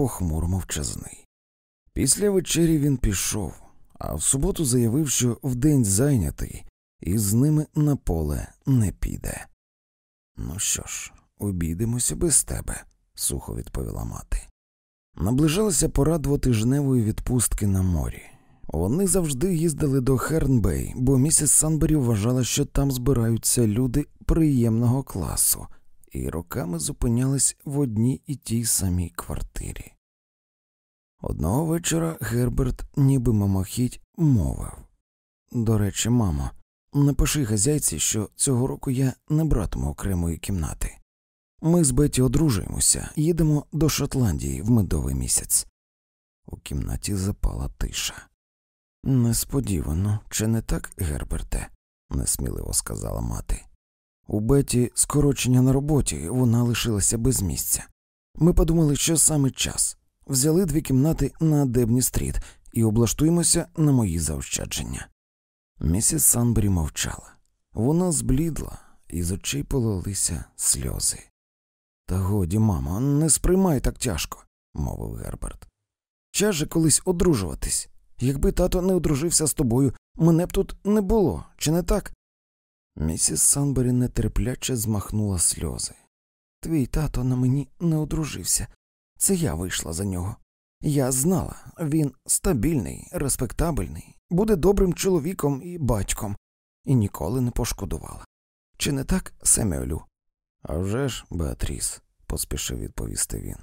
похмуро мовчазний. Після вечері він пішов, а в суботу заявив, що вдень зайнятий, і з ними на поле не піде. Ну що ж, обійдемося без тебе, сухо відповіла мати. Наближалася пора двотижневої відпустки на морі. Вони завжди їздили до Хернбей, бо місіс Санбері вважала, що там збираються люди приємного класу, і роками зупинялись в одній і тій самій квартирі. Одного вечора Герберт, ніби мимохідь, мовив До речі, мамо, напиши хазяйці, що цього року я не братиму окремої кімнати. Ми з Беті одружуємося, їдемо до Шотландії в медовий місяць. У кімнаті запала тиша. Несподівано, чи не так, Герберте? несміливо сказала мати. У Беті скорочення на роботі, вона лишилася без місця. Ми подумали, що саме час. Взяли дві кімнати на Дебні стріт і облаштуємося на мої заощадження. Місіс Санбері мовчала. Вона зблідла, і з очей полилися сльози. Та годі, мамо, не сприймай так тяжко, мовив Герберт. Час же колись одружуватись. Якби тато не одружився з тобою, мене б тут не було, чи не так? Місіс Санбері нетерпляче змахнула сльози. Твій тато на мені не одружився. Це я вийшла за нього. Я знала, він стабільний, респектабельний, буде добрим чоловіком і батьком, і ніколи не пошкодувала. Чи не так, Семюелю? «А вже ж, Беатріс, поспішив відповісти він.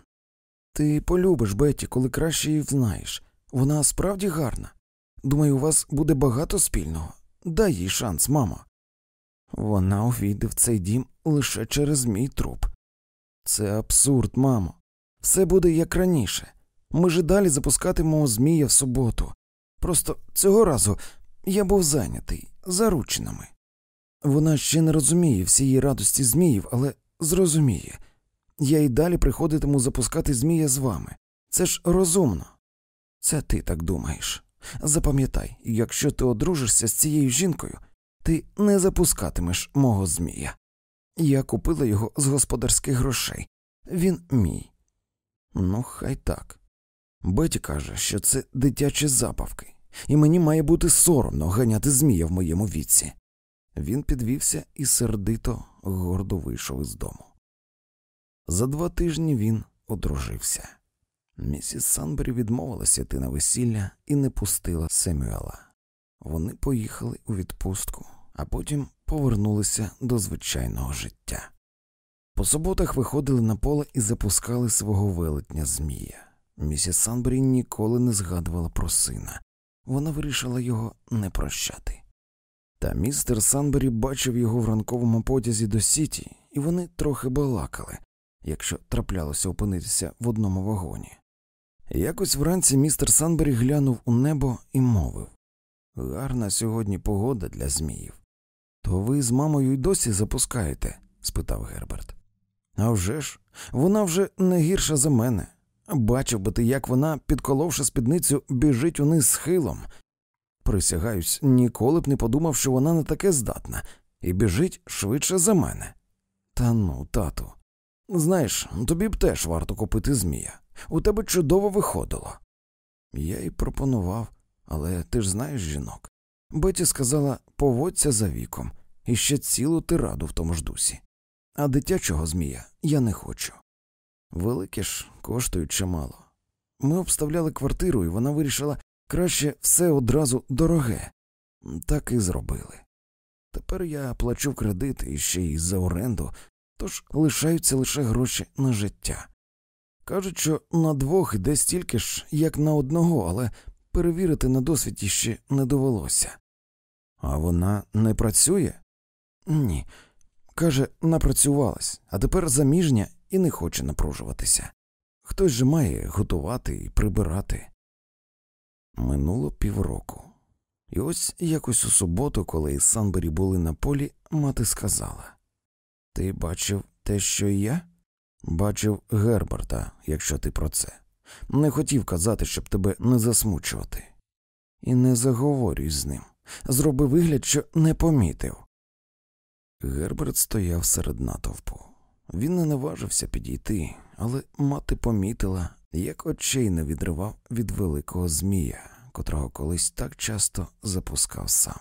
Ти полюбиш Беті, коли краще її знаєш. Вона справді гарна. Думаю, у вас буде багато спільного. Дай їй шанс, мамо. Вона увійде в цей дім лише через мій труп. Це абсурд, мамо. Все буде як раніше. Ми ж далі запускатимемо Змія в суботу. Просто цього разу я був зайнятий заручинами. Вона ще не розуміє всієї радості Зміїв, але зрозуміє. Я й далі приходитиму запускати Змія з вами. Це ж розумно. Це ти так думаєш. Запам'ятай, якщо ти одружишся з цією жінкою, ти не запускатимеш мого Змія. Я купила його з господарських грошей. Він мій. Ну, хай так. Беті каже, що це дитячі запавки, і мені має бути соромно ганяти Змія в моєму віці. Він підвівся і сердито гордо вийшов із дому. За два тижні він одружився. Місіс Санбері відмовилася йти на весілля і не пустила Семюела. Вони поїхали у відпустку, а потім повернулися до звичайного життя. По суботах виходили на поле і запускали свого велетня Змія. Місіс Санбері ніколи не згадувала про сина, вона вирішила його не прощати. Та містер Санбері бачив його в ранковому потязі до Сіті, і вони трохи балакали, якщо траплялося опинитися в одному вагоні. Якось вранці містер Санбері глянув у небо і мовив Гарна сьогодні погода для Зміїв. То ви з мамою й досі запускаєте? спитав Герберт. «А вже ж, вона вже не гірша за мене. Бачив би ти, як вона, підколовши спідницю, біжить униз схилом. Присягаюсь, ніколи б не подумав, що вона не таке здатна, і біжить швидше за мене. Та ну, тату. Знаєш, тобі б теж варто купити Змія. У тебе чудово виходило. Я й пропонував, але ти ж знаєш жінок. Беті сказала поводься за віком, і ще цілу тираду в тому ж дусі. А дитячого Змія я не хочу. Великі ж коштують чимало. Ми обставляли квартиру, і вона вирішила краще все одразу дороге. Так і зробили. Тепер я плачу кредит і ще й за оренду, тож лишаються лише гроші на життя. Кажуть, що на двох іде стільки ж, як на одного, але перевірити на досвіді ще не довелося. А вона не працює? Ні. Каже, напрацювалась, а тепер заміжня і не хоче напружуватися. Хтось же має готувати і прибирати. Минуло півроку. І ось якось у суботу, коли із Санбері були на полі, мати сказала Ти бачив те, що я? Бачив Герберта, якщо ти про це. Не хотів казати, щоб тебе не засмучувати. І не заговорюй з ним. Зроби вигляд, що не помітив. Герберт стояв серед натовпу. Він не наважився підійти, але мати помітила як очей не відривав від великого змія, котрого колись так часто запускав сам.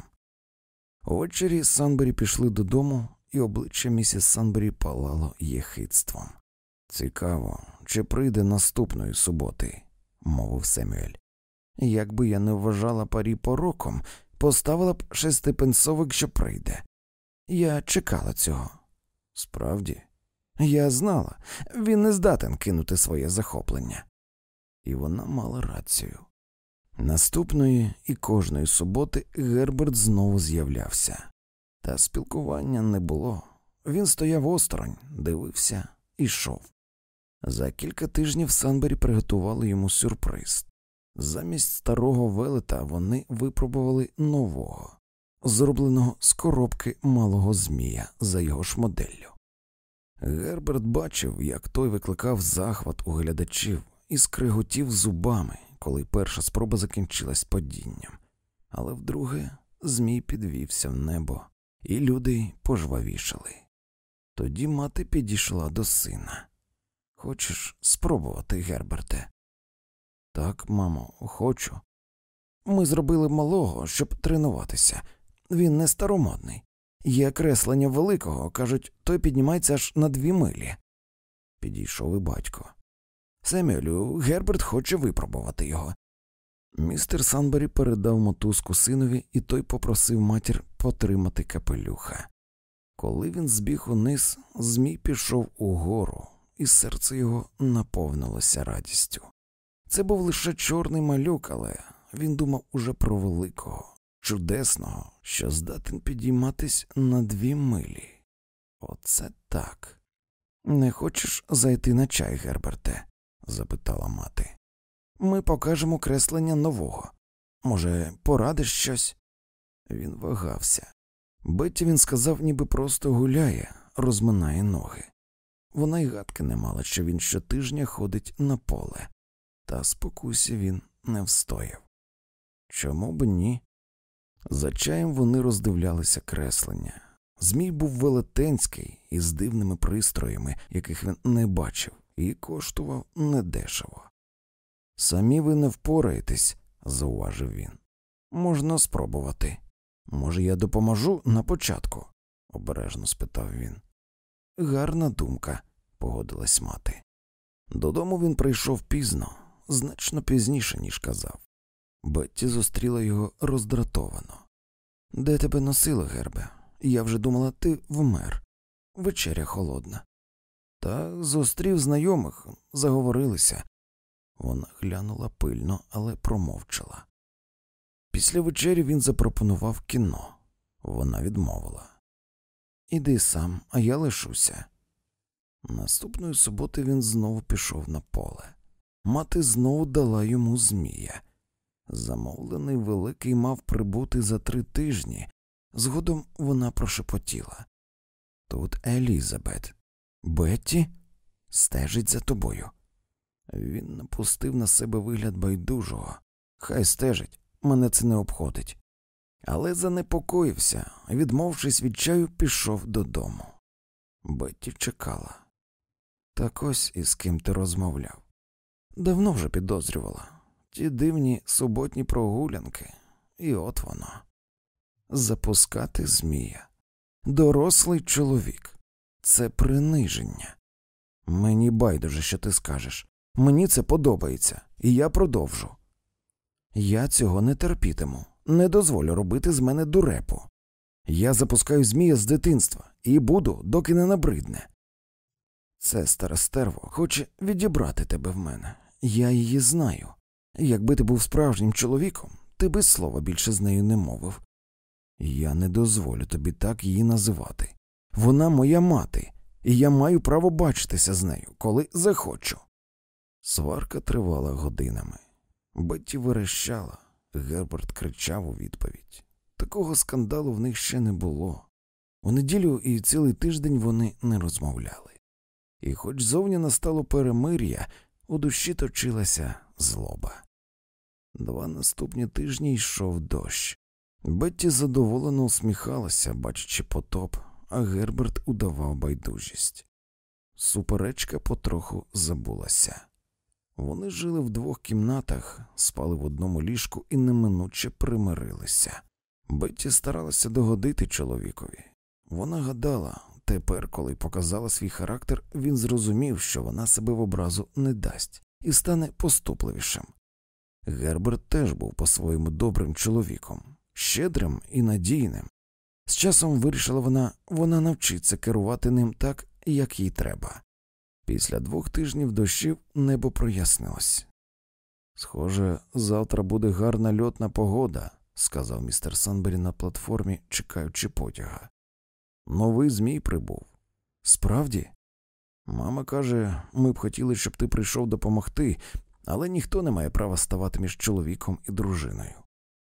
Увечері Санбері пішли додому, і обличчя місіс Санбері палало єхидством. Цікаво, чи прийде наступної суботи, мовив Семюель. Якби я не вважала парі пороком, поставила б шестипенсовик, що прийде. Я чекала цього. Справді, я знала, він не здатен кинути своє захоплення. І вона мала рацію. Наступної і кожної суботи Герберт знову з'являвся, та спілкування не було. Він стояв осторонь, дивився і йшов. За кілька тижнів Санбері приготували йому сюрприз. Замість старого велета вони випробували нового, зробленого з коробки малого змія за його ж моделлю. Герберт бачив, як той викликав захват у глядачів і скриготів зубами, коли перша спроба закінчилась падінням, але вдруге змій підвівся в небо, і люди пожвавішали. Тоді мати підійшла до сина. Хочеш спробувати, Герберте? Так, мамо, хочу. Ми зробили малого, щоб тренуватися. Він не старомодний. Є креслення великого, кажуть, той піднімається аж на дві милі. Підійшов і батько. Семюелю, Герберт хоче випробувати його. Містер Санбері передав мотузку синові, і той попросив матір потримати капелюха. Коли він збіг униз, Змій пішов угору, і серце його наповнилося радістю. Це був лише чорний малюк, але він думав уже про великого, чудесного, що здатен підійматись на дві милі. Оце так. Не хочеш зайти на чай, Герберте? запитала мати. Ми покажемо креслення нового. Може, порадиш щось? Він вагався. Бетті він сказав, ніби просто гуляє, розминає ноги. Вона й гадки не мала, що він щотижня ходить на поле, та спокусі він не встояв. Чому б ні? За чаєм вони роздивлялися креслення. Змій був велетенський із дивними пристроями, яких він не бачив, і коштував недешево. Самі ви не впораєтесь, зауважив він. Можна спробувати. Може, я допоможу на початку? обережно спитав він. Гарна думка, погодилась мати. Додому він прийшов пізно, значно пізніше, ніж казав. Бетті зустріла його роздратовано. Де тебе носило, Гербе? Я вже думала, ти вмер. Вечеря холодна. Та зустрів знайомих, заговорилися. Вона глянула пильно, але промовчала. Після вечері він запропонував кіно. Вона відмовила. Іди сам, а я лишуся. Наступної суботи він знову пішов на поле. Мати знову дала йому змія. Замовлений великий мав прибути за три тижні. Згодом вона прошепотіла. Тут Елізабет. Бетті стежить за тобою. Він напустив на себе вигляд байдужого. Хай стежить, мене це не обходить. Але занепокоївся, відмовившись від чаю, пішов додому. Бетті чекала. Так ось із ким ти розмовляв. Давно вже підозрювала ті дивні суботні прогулянки, і от воно. Запускати Змія. Дорослий чоловік. Це приниження. Мені байдуже, що ти скажеш. Мені це подобається, і я продовжу. Я цього не терпітиму, не дозволю робити з мене дурепу. Я запускаю Змія з дитинства і буду, доки не набридне. Це старе стерво хоче відібрати тебе в мене. Я її знаю. Якби ти був справжнім чоловіком, ти би слова більше з нею не мовив. Я не дозволю тобі так її називати. Вона моя мати, і я маю право бачитися з нею, коли захочу. Сварка тривала годинами. Бетті верещала, Герберт кричав у відповідь. Такого скандалу в них ще не було. У неділю і цілий тиждень вони не розмовляли. І, хоч зовні настало перемир'я, у душі точилася злоба. Два наступні тижні йшов дощ. Бетті задоволено усміхалася, бачачи потоп, а Герберт удавав байдужість. Суперечка потроху забулася. Вони жили в двох кімнатах, спали в одному ліжку і неминуче примирилися. Бетті старалася догодити чоловікові. Вона гадала, тепер, коли показала свій характер, він зрозумів, що вона себе в образу не дасть і стане поступливішим. Герберт теж був по-своєму добрим чоловіком, щедрим і надійним. З часом вирішила вона, вона навчиться керувати ним так, як їй треба. Після двох тижнів дощів небо прояснилось. Схоже, завтра буде гарна льотна погода, сказав містер Санбері на платформі, чекаючи потяга. Новий Змій прибув. Справді? Мама каже, ми б хотіли, щоб ти прийшов допомогти, але ніхто не має права ставати між чоловіком і дружиною.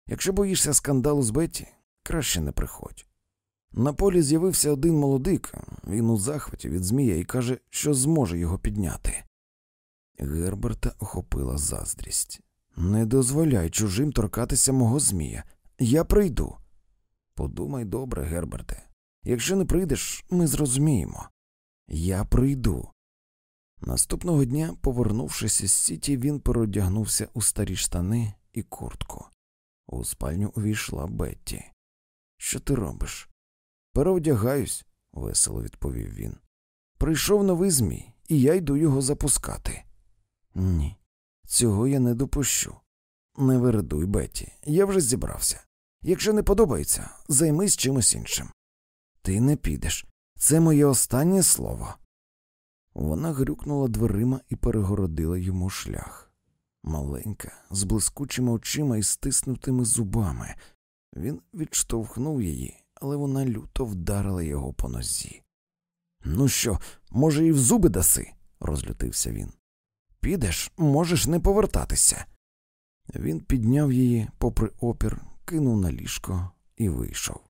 Якщо боїшся скандалу з Бетті, краще не приходь. На полі з'явився один молодик, він у захваті від Змія і каже, що зможе його підняти. Герберта охопила заздрість. Не дозволяй чужим торкатися мого Змія. Я прийду. Подумай добре, Герберте. Якщо не прийдеш, ми зрозуміємо. Я прийду. Наступного дня, повернувшись із сіті, він переодягнувся у старі штани і куртку. У спальню увійшла Бетті. Що ти робиш? Переодягаюсь, весело відповів він. Прийшов новий Змій, і я йду його запускати. Ні, цього я не допущу. Не вередуй, Бетті, я вже зібрався. Якщо не подобається, займись чимось іншим. Ти не підеш. Це моє останнє слово. Вона грюкнула дверима і перегородила йому шлях. Маленька, з блискучими очима і стиснутими зубами. Він відштовхнув її, але вона люто вдарила його по нозі. Ну що, може, і в зуби даси? розлютився він. Підеш, можеш не повертатися. Він підняв її, попри опір, кинув на ліжко і вийшов.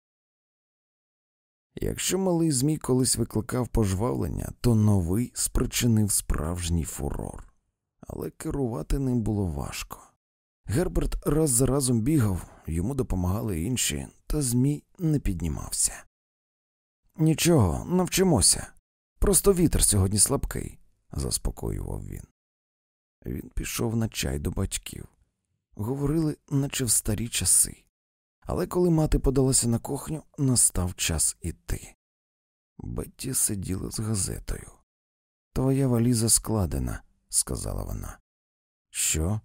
Якщо малий Змій колись викликав пожвавлення, то новий спричинив справжній фурор, але керувати ним було важко. Герберт раз за разом бігав, йому допомагали інші, та Змій не піднімався. Нічого, навчимося. Просто вітер сьогодні слабкий, заспокоював він. Він пішов на чай до батьків. Говорили, наче в старі часи. Але коли мати подалася на кухню, настав час іти. Бетті сиділа з газетою. Твоя валіза складена, сказала вона. Що?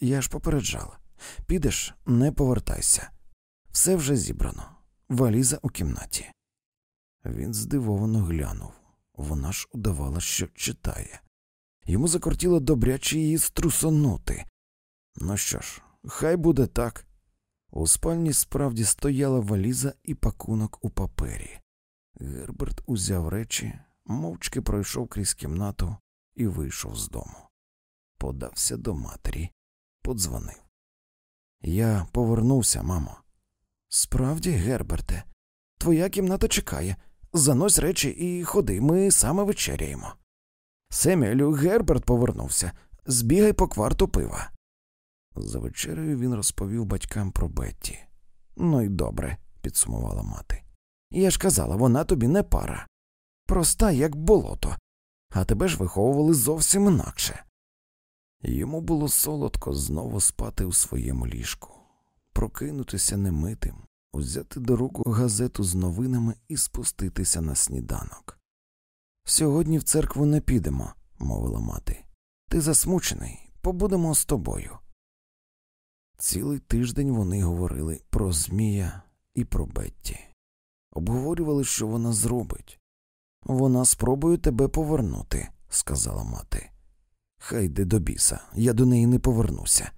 Я ж попереджала. Підеш, не повертайся. Все вже зібрано. Валіза у кімнаті. Він здивовано глянув. Вона ж удавала, що читає. Йому закортіло добряче її струсонути. Ну що ж, хай буде так. У спальні справді стояла валіза і пакунок у папері. Герберт узяв речі, мовчки пройшов крізь кімнату і вийшов з дому. Подався до матері, подзвонив. Я повернувся, мамо. Справді, Герберте, твоя кімната чекає. Занось речі і ходи, ми саме вечеряємо. Семюелю, Герберт повернувся. Збігай по кварту пива. За вечерею він розповів батькам про Бетті. Ну й добре, підсумувала мати. Я ж казала, вона тобі не пара. Проста, як болото, а тебе ж виховували зовсім інакше. Йому було солодко знову спати у своєму ліжку, прокинутися немитим, узяти до рук газету з новинами і спуститися на сніданок. Сьогодні в церкву не підемо, мовила мати. Ти засмучений, побудемо з тобою. Цілий тиждень вони говорили про Змія і про Бетті, обговорювали, що вона зробить. Вона спробує тебе повернути, сказала мати. Хай йде до біса, я до неї не повернуся.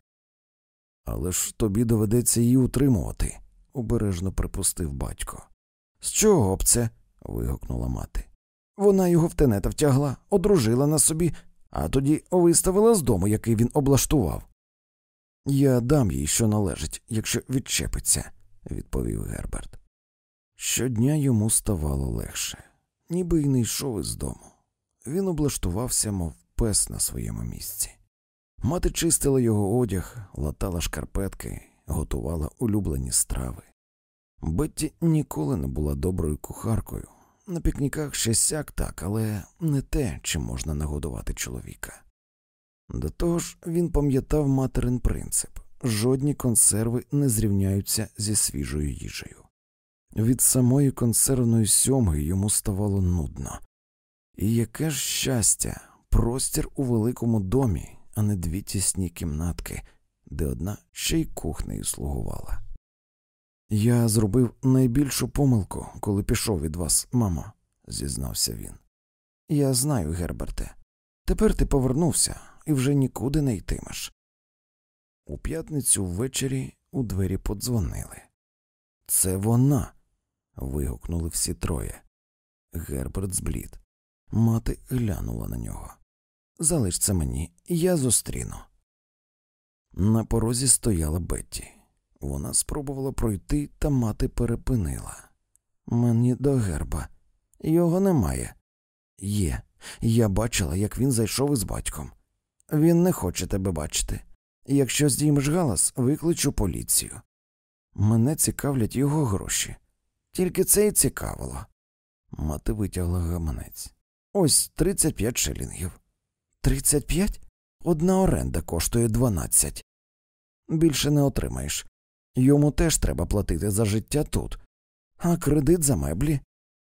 Але ж тобі доведеться її утримувати, обережно припустив батько. З чого б це? вигукнула мати. Вона його в тенета втягла, одружила на собі, а тоді виставила з дому, який він облаштував. Я дам їй, що належить, якщо відчепиться, відповів Герберт. Щодня йому ставало легше, ніби й не йшов із дому. Він облаштувався, мов пес на своєму місці. Мати чистила його одяг, латала шкарпетки, готувала улюблені страви. Бетті ніколи не була доброю кухаркою. На пікніках ще сяк так, але не те, чим можна нагодувати чоловіка. До того ж, він пам'ятав материн принцип жодні консерви не зрівняються зі свіжою їжею. Від самої консервної сьомги йому ставало нудно. І яке ж щастя, простір у великому домі, а не дві тісні кімнатки, де одна ще й кухнею слугувала. Я зробив найбільшу помилку, коли пішов від вас, мамо, зізнався він. Я знаю, Герберте. Тепер ти повернувся і вже нікуди не йтимеш. У п'ятницю ввечері у двері подзвонили. Це вона. вигукнули всі троє. Герберт зблід. Мати глянула на нього. Залиш це мені, я зустріну. На порозі стояла Бетті. Вона спробувала пройти, та мати перепинила. Мені до герба. Його немає. Є. Я бачила, як він зайшов із батьком. Він не хоче тебе бачити. Якщо здіймеш галас, викличу поліцію. Мене цікавлять його гроші. Тільки це й цікавило. Мати витягла гаманець. Ось 35 шилінгів. 35? Одна оренда коштує 12. Більше не отримаєш. Йому теж треба платити за життя тут, а кредит за меблі.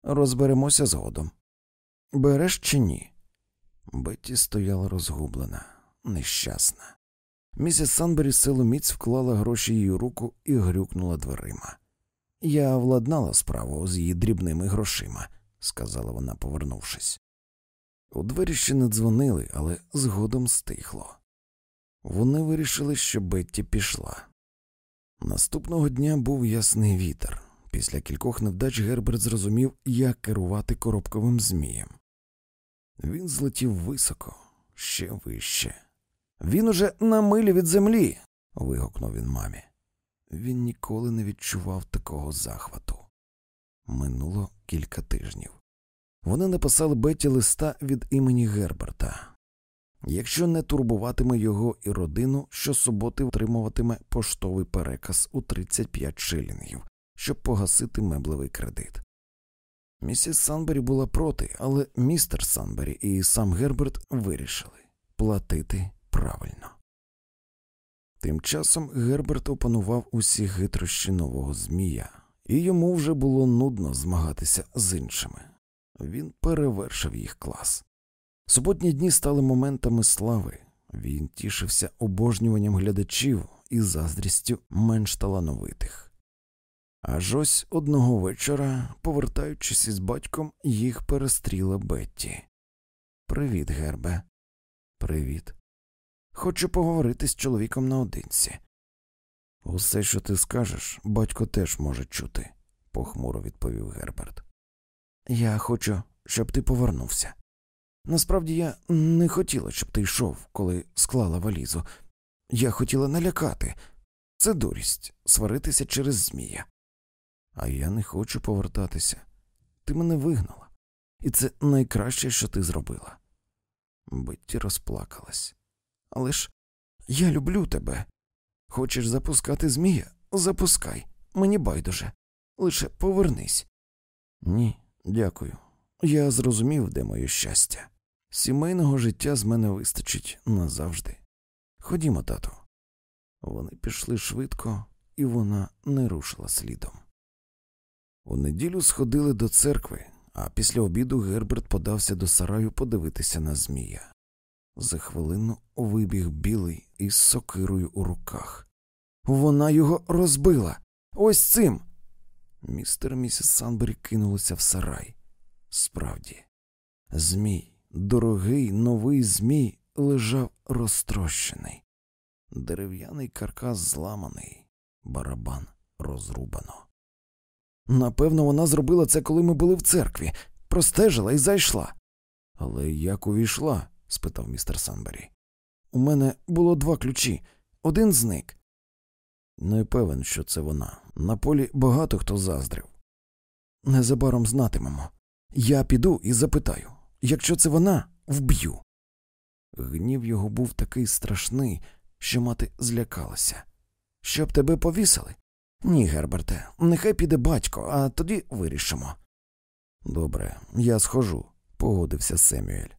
Розберемося згодом. Береш чи ні? Бетті стояла розгублена, нещасна. Місіс Санбері силоміць вклала гроші її руку і грюкнула дверима. Я владнала справу з її дрібними грошима, сказала вона, повернувшись. У двері ще не дзвонили, але згодом стихло. Вони вирішили, що Бетті пішла. Наступного дня був ясний вітер. Після кількох невдач Герберт зрозумів, як керувати коробковим змієм. Він злетів високо, ще вище. Він уже на милі від землі. вигукнув він мамі. Він ніколи не відчував такого захвату. Минуло кілька тижнів. Вони написали Беті листа від імені Герберта. Якщо не турбуватиме його і родину, щосуботи отримуватиме поштовий переказ у 35 шилінгів, щоб погасити меблевий кредит. Місіс Санбері була проти, але містер Санбері і сам Герберт вирішили платити правильно. Тим часом Герберт опанував усі хитрощі нового Змія, і йому вже було нудно змагатися з іншими. Він перевершив їх клас. Суботні дні стали моментами слави. Він тішився обожнюванням глядачів і заздрістю менш талановитих. Аж ось одного вечора, повертаючись із батьком, їх перестріла Бетті. Привіт, Гербе. Привіт. Хочу поговорити з чоловіком наодинці. Усе, що ти скажеш, батько теж може чути, похмуро відповів Герберт. Я хочу, щоб ти повернувся. Насправді я не хотіла, щоб ти йшов, коли склала валізу. Я хотіла налякати. Це дурість сваритися через Змія. А я не хочу повертатися. Ти мене вигнала, і це найкраще, що ти зробила. Бетті розплакалась. Але ж я люблю тебе. Хочеш запускати Змія? Запускай. Мені байдуже. Лише повернись. Ні, дякую. Я зрозумів, де моє щастя. Сімейного життя з мене вистачить назавжди. Ходімо, тату. Вони пішли швидко, і вона не рушила слідом. У неділю сходили до церкви, а після обіду Герберт подався до сараю подивитися на Змія. За хвилину вибіг білий із сокирою у руках. Вона його розбила. Ось цим. Містер і місіс Санбері кинулися в сарай. Справді, Змій, дорогий новий Змій, лежав розтрощений. Дерев'яний каркас зламаний, барабан розрубано. Напевно, вона зробила це, коли ми були в церкві, простежила і зайшла. Але як увійшла? спитав містер Санбері. У мене було два ключі, один зник. Не певен, що це вона. На полі багато хто заздрив. Незабаром знатимемо. Я піду і запитаю якщо це вона, вб'ю. Гнів його був такий страшний, що мати злякалася. Щоб тебе повісили? Ні, Герберте, нехай піде батько, а тоді вирішимо. Добре, я схожу, погодився Семюель.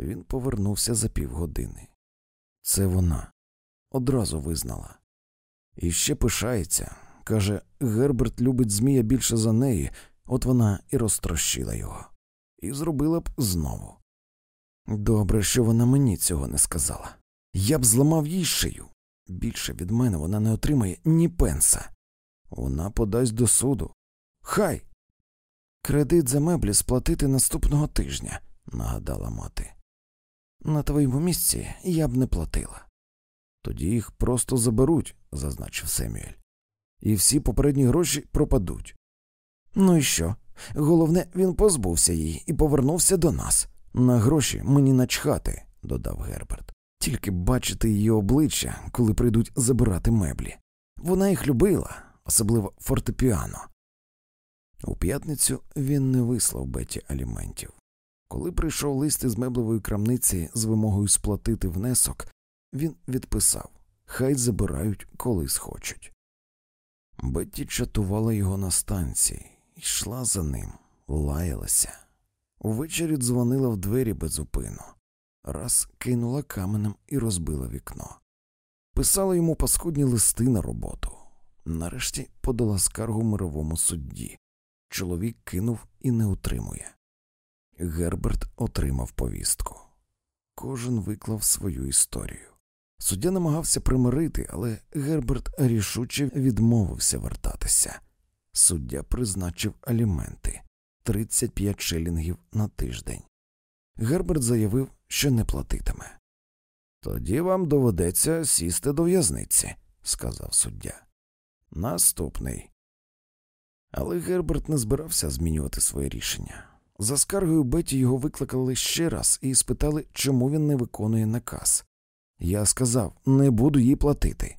Він повернувся за півгодини. Це вона одразу визнала. І ще пишається. Каже, Герберт любить Змія більше за неї, от вона і розтрощила його, і зробила б знову. Добре, що вона мені цього не сказала. Я б зламав їй шию. Більше від мене вона не отримає ні пенса. Вона подасть до суду. Хай. Кредит за меблі сплатити наступного тижня, нагадала мати. На твоєму місці я б не платила. Тоді їх просто заберуть, зазначив Семюель, і всі попередні гроші пропадуть. Ну і що? Головне, він позбувся її і повернувся до нас. На гроші мені начхати, додав Герберт. Тільки бачити її обличчя, коли прийдуть забирати меблі. Вона їх любила, особливо фортепіано. У п'ятницю він не вислав Беті аліментів. Коли прийшов лист із меблевої крамниці з вимогою сплатити внесок, він відписав Хай забирають, коли схочуть. Бетті чатувала його на станції, йшла за ним, лаялася. Увечері дзвонила в двері безупину, раз кинула каменем і розбила вікно. Писала йому паскудні листи на роботу. Нарешті подала скаргу мировому судді. Чоловік кинув і не утримує. Герберт отримав повістку. Кожен виклав свою історію. Суддя намагався примирити, але Герберт рішуче відмовився вертатися. Суддя призначив аліменти 35 шилінгів на тиждень. Герберт заявив, що не платитиме. Тоді вам доведеться сісти до в'язниці, сказав суддя. Наступний. Але Герберт не збирався змінювати своє рішення. За скаргою Беті його викликали ще раз і спитали, чому він не виконує наказ. Я сказав не буду їй платити.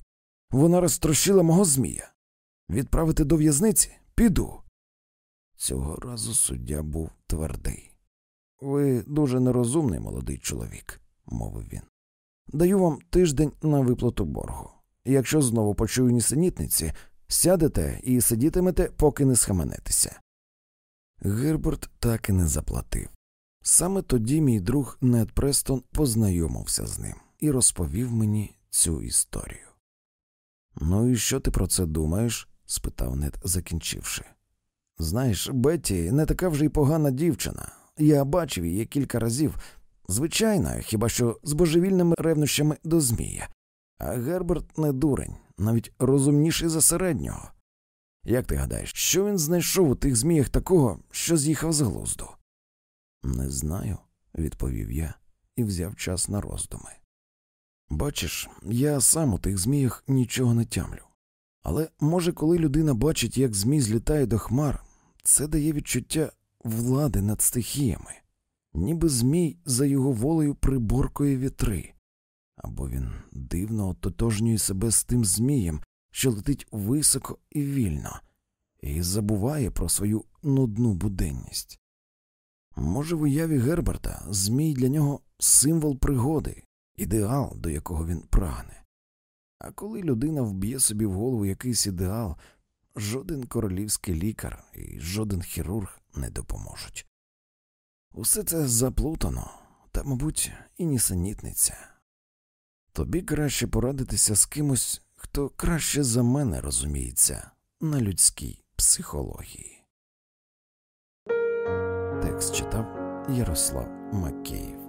Вона розтрощила мого Змія. Відправити до в'язниці піду. Цього разу суддя був твердий. Ви дуже нерозумний молодий чоловік, мовив він. Даю вам тиждень на виплату боргу. Якщо знову почую нісенітниці, сядете і сидітимете, поки не схаменетеся. Герберт так і не заплатив. Саме тоді мій друг Нед Престон познайомився з ним і розповів мені цю історію. Ну і що ти про це думаєш? спитав Нед, закінчивши. Знаєш, Бетті не така вже й погана дівчина. Я бачив її кілька разів. Звичайно, хіба що з божевільними ревнощами до Змія. А Герберт не дурень, навіть розумніший за середнього. Як ти гадаєш, що він знайшов у тих зміях такого, що з'їхав з глузду? Не знаю, відповів я і взяв час на роздуми. Бачиш, я сам у тих зміях нічого не тямлю. Але може, коли людина бачить, як змій злітає до хмар, це дає відчуття влади над стихіями, ніби змій за його волею приборкує вітри, або він дивно ототожнює себе з тим змієм, що летить високо і вільно, і забуває про свою нудну буденність. Може, в уяві Герберта змій для нього символ пригоди, ідеал, до якого він прагне. А коли людина вб'є собі в голову якийсь ідеал, жоден королівський лікар і жоден хірург не допоможуть. Усе це заплутано та, мабуть, і нісенітниця. Тобі краще порадитися з кимось, хто краще за мене розуміється на людській психології. Текст читав Ярослав Макеїв